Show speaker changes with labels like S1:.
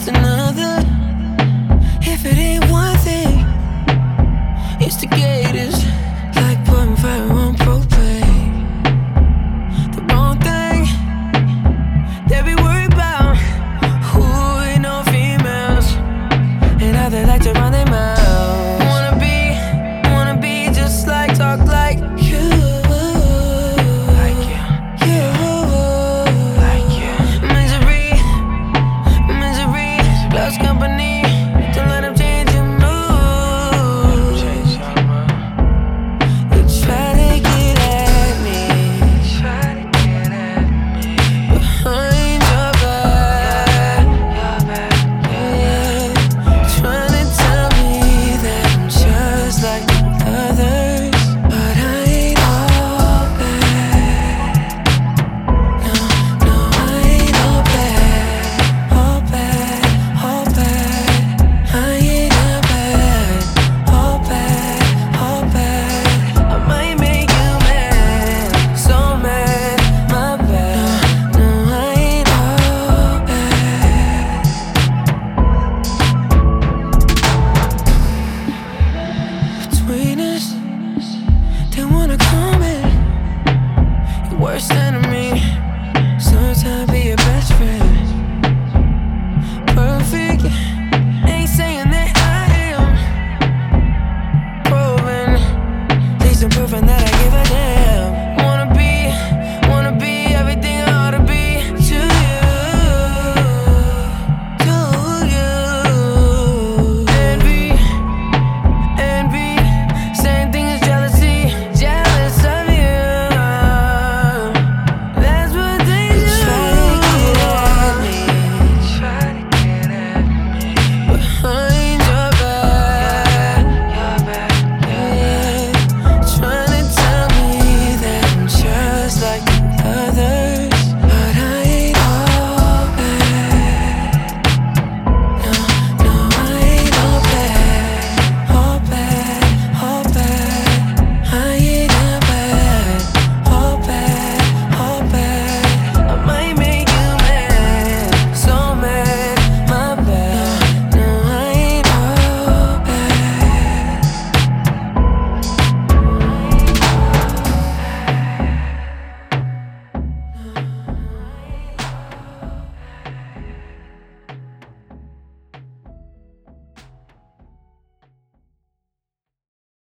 S1: with another if it ain't one thing? Instigators like putting fire on propane. The wrong thing they be worried about. Who ain't no females and how they like to run their Sometimes be your best friend. Perfect. Ain't saying that I am. Proven. Proving that.